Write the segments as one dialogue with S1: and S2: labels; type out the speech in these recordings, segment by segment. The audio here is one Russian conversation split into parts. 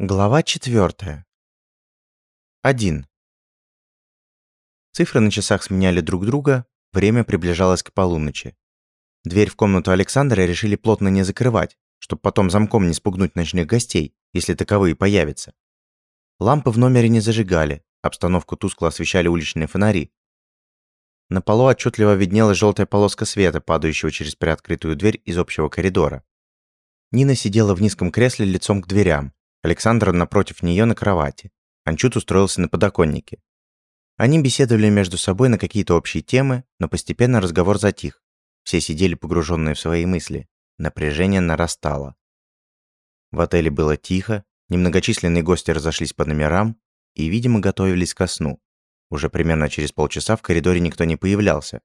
S1: Глава 4. 1. Цифры на часах сменяли друг друга, время приближалось к полуночи. Дверь в комнату Александра решили плотно не закрывать, чтобы потом замком не спугнуть ночных гостей, если таковые появятся. Лампы в номере не зажигали, обстановку тускло освещали уличные фонари. На полу отчетливо виднелась желтая полоска света, падающего через приоткрытую дверь из общего коридора. Нина сидела в низком кресле лицом к дверям, Александр напротив нее на кровати. Анчут устроился на подоконнике. Они беседовали между собой на какие-то общие темы, но постепенно разговор затих. Все сидели погруженные в свои мысли. Напряжение нарастало. В отеле было тихо, немногочисленные гости разошлись по номерам и, видимо, готовились ко сну. Уже примерно через полчаса в коридоре никто не появлялся.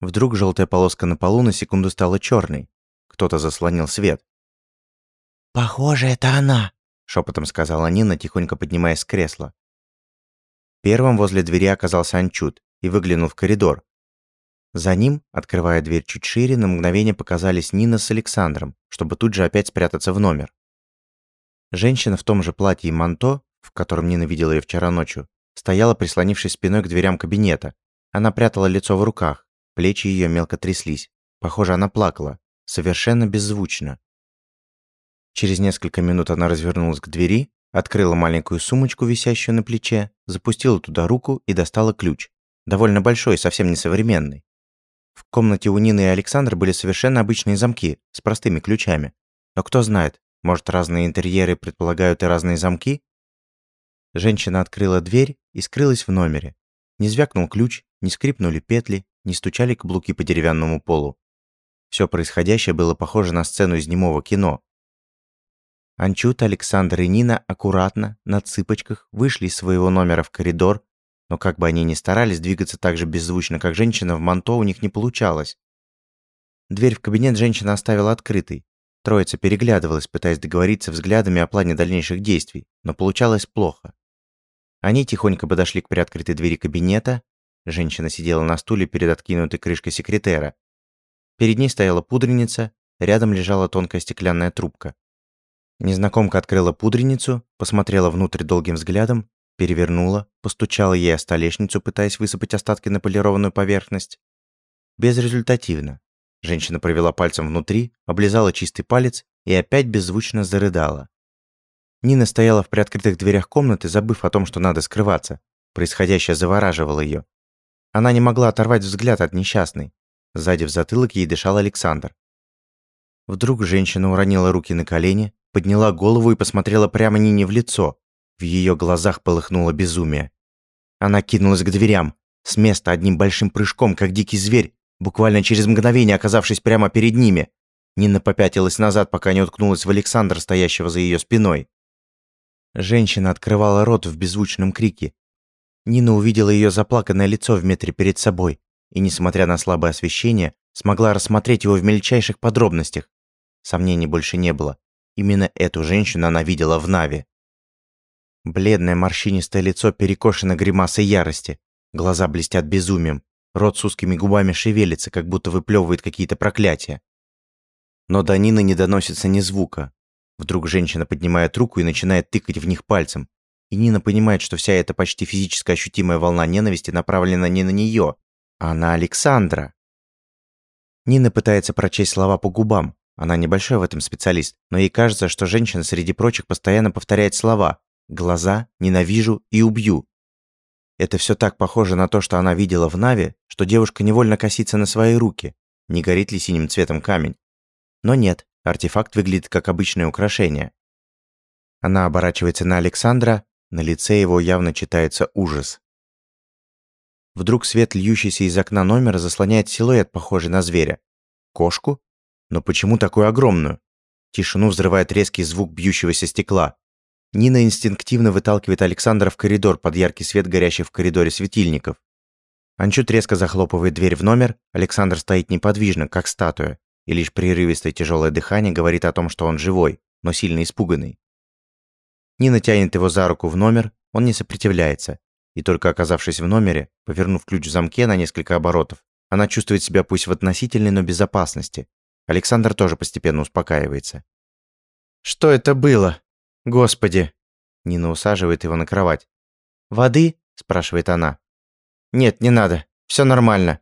S1: Вдруг желтая полоска на полу на секунду стала черной. Кто-то заслонил свет.
S2: «Похоже, это она», —
S1: шепотом сказала Нина, тихонько поднимаясь с кресла. Первым возле двери оказался Анчут и выглянул в коридор. За ним, открывая дверь чуть шире, на мгновение показались Нина с Александром, чтобы тут же опять спрятаться в номер. Женщина в том же платье и манто, в котором Нина видела ее вчера ночью, стояла, прислонившись спиной к дверям кабинета. Она прятала лицо в руках, плечи ее мелко тряслись. Похоже, она плакала, совершенно беззвучно. Через несколько минут она развернулась к двери, открыла маленькую сумочку, висящую на плече, запустила туда руку и достала ключ. Довольно большой, совсем не современный. В комнате у Нины и Александра были совершенно обычные замки с простыми ключами. Но кто знает, может, разные интерьеры предполагают и разные замки? Женщина открыла дверь и скрылась в номере. Не звякнул ключ, не скрипнули петли, не стучали каблуки по деревянному полу. Все происходящее было похоже на сцену из немого кино, Анчут, Александр и Нина аккуратно, на цыпочках, вышли из своего номера в коридор, но как бы они ни старались двигаться так же беззвучно, как женщина, в манто у них не получалось. Дверь в кабинет женщина оставила открытой. Троица переглядывалась, пытаясь договориться взглядами о плане дальнейших действий, но получалось плохо. Они тихонько подошли к приоткрытой двери кабинета. Женщина сидела на стуле перед откинутой крышкой секретера. Перед ней стояла пудреница, рядом лежала тонкая стеклянная трубка. Незнакомка открыла пудреницу, посмотрела внутрь долгим взглядом, перевернула, постучала ей о столешницу, пытаясь высыпать остатки на полированную поверхность. Безрезультативно. Женщина провела пальцем внутри, облизала чистый палец и опять беззвучно зарыдала. Нина стояла в приоткрытых дверях комнаты, забыв о том, что надо скрываться. Происходящее завораживало ее. Она не могла оторвать взгляд от несчастной. Сзади в затылок ей дышал Александр. Вдруг женщина уронила руки на колени, подняла голову и посмотрела прямо Нине в лицо. В ее глазах полыхнуло безумие. Она кинулась к дверям, с места одним большим прыжком, как дикий зверь, буквально через мгновение оказавшись прямо перед ними. Нина попятилась назад, пока не уткнулась в Александра, стоящего за ее спиной. Женщина открывала рот в беззвучном крике. Нина увидела ее заплаканное лицо в метре перед собой и, несмотря на слабое освещение, смогла рассмотреть его в мельчайших подробностях. Сомнений больше не было. Именно эту женщину она видела в Наве. Бледное морщинистое лицо перекошено гримасой ярости. Глаза блестят безумием. Рот с узкими губами шевелится, как будто выплевывает какие-то проклятия. Но до Нины не доносится ни звука. Вдруг женщина поднимает руку и начинает тыкать в них пальцем. И Нина понимает, что вся эта почти физически ощутимая волна ненависти направлена не на нее, а на Александра. Нина пытается прочесть слова по губам, она небольшой в этом специалист, но ей кажется, что женщина среди прочих постоянно повторяет слова «глаза», «ненавижу» и «убью». Это все так похоже на то, что она видела в Наве, что девушка невольно косится на свои руки, не горит ли синим цветом камень. Но нет, артефакт выглядит как обычное украшение. Она оборачивается на Александра, на лице его явно читается ужас. Вдруг свет, льющийся из окна номера, заслоняет силуэт, похожий на зверя. Кошку? Но почему такую огромную? Тишину взрывает резкий звук бьющегося стекла. Нина инстинктивно выталкивает Александра в коридор под яркий свет горящих в коридоре светильников. Анчут резко захлопывает дверь в номер, Александр стоит неподвижно, как статуя, и лишь прерывистое тяжелое дыхание говорит о том, что он живой, но сильно испуганный. Нина тянет его за руку в номер, он не сопротивляется, и только оказавшись в номере, повернув ключ в замке на несколько оборотов, она чувствует себя пусть в относительной, но безопасности, Александр тоже постепенно успокаивается.
S2: «Что это было?»
S1: Господи!» Нина усаживает его на кровать. «Воды?» – спрашивает она. «Нет, не надо. Все нормально».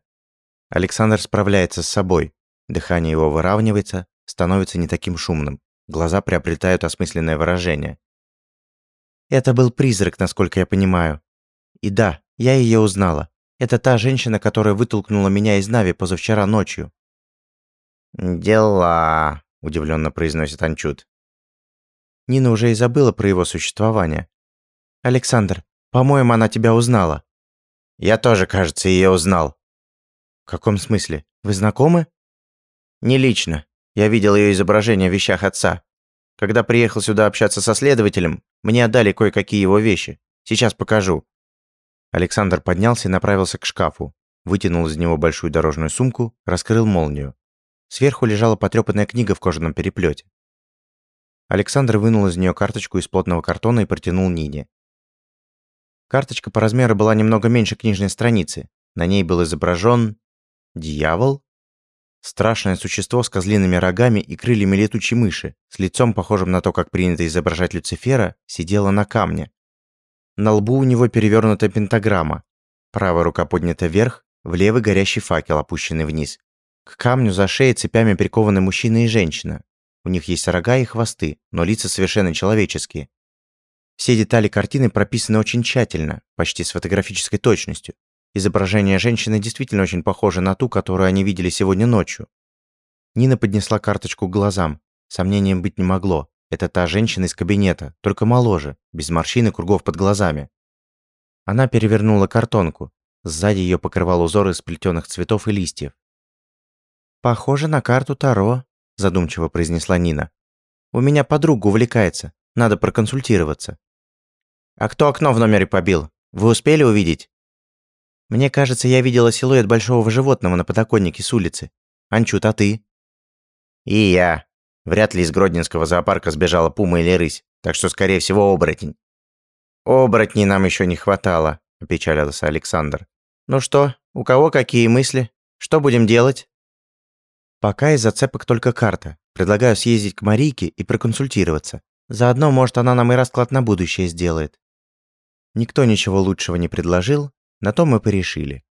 S1: Александр справляется с собой. Дыхание его выравнивается, становится не таким шумным. Глаза приобретают осмысленное выражение. Это был призрак, насколько я понимаю. И да, я ее узнала. Это та женщина, которая вытолкнула меня из Нави позавчера ночью. «Дела», – удивленно произносит Анчут. Нина уже и забыла про его существование. «Александр, по-моему, она тебя узнала». «Я тоже, кажется, ее узнал». «В каком смысле? Вы знакомы?» «Не лично. Я видел ее изображение в вещах отца. Когда приехал сюда общаться со следователем, мне отдали кое-какие его вещи. Сейчас покажу». Александр поднялся и направился к шкафу. Вытянул из него большую дорожную сумку, раскрыл молнию. Сверху лежала потрепанная книга в кожаном переплете. Александр вынул из нее карточку из плотного картона и протянул Нине. Карточка по размеру была немного меньше книжной страницы. На ней был изображен... Дьявол? Страшное существо с козлиными рогами и крыльями летучей мыши, с лицом, похожим на то, как принято изображать Люцифера, сидело на камне. На лбу у него перевернута пентаграмма. Правая рука поднята вверх, в левый горящий факел, опущенный вниз. К камню за шеей цепями прикованы мужчина и женщина. У них есть рога и хвосты, но лица совершенно человеческие. Все детали картины прописаны очень тщательно, почти с фотографической точностью. Изображение женщины действительно очень похоже на ту, которую они видели сегодня ночью. Нина поднесла карточку к глазам. Сомнением быть не могло. Это та женщина из кабинета, только моложе, без морщин и кругов под глазами. Она перевернула картонку. Сзади ее покрывал узор из плетеных цветов и листьев. «Похоже на карту Таро», – задумчиво произнесла Нина. «У меня подруга увлекается. Надо проконсультироваться». «А кто окно в номере побил? Вы успели увидеть?» Мне кажется, я видела силуэт большого животного на подоконнике с улицы. Анчут, а ты? И я. Вряд ли из Гродненского зоопарка сбежала пума или рысь, так что, скорее всего, оборотень. Оборотней нам еще не хватало, опечалился Александр. Ну что, у кого какие мысли? Что будем делать? Пока из зацепок только карта. Предлагаю съездить к Марийке и проконсультироваться. Заодно, может, она нам и расклад на будущее сделает. Никто ничего лучшего не предложил, на то мы порешили.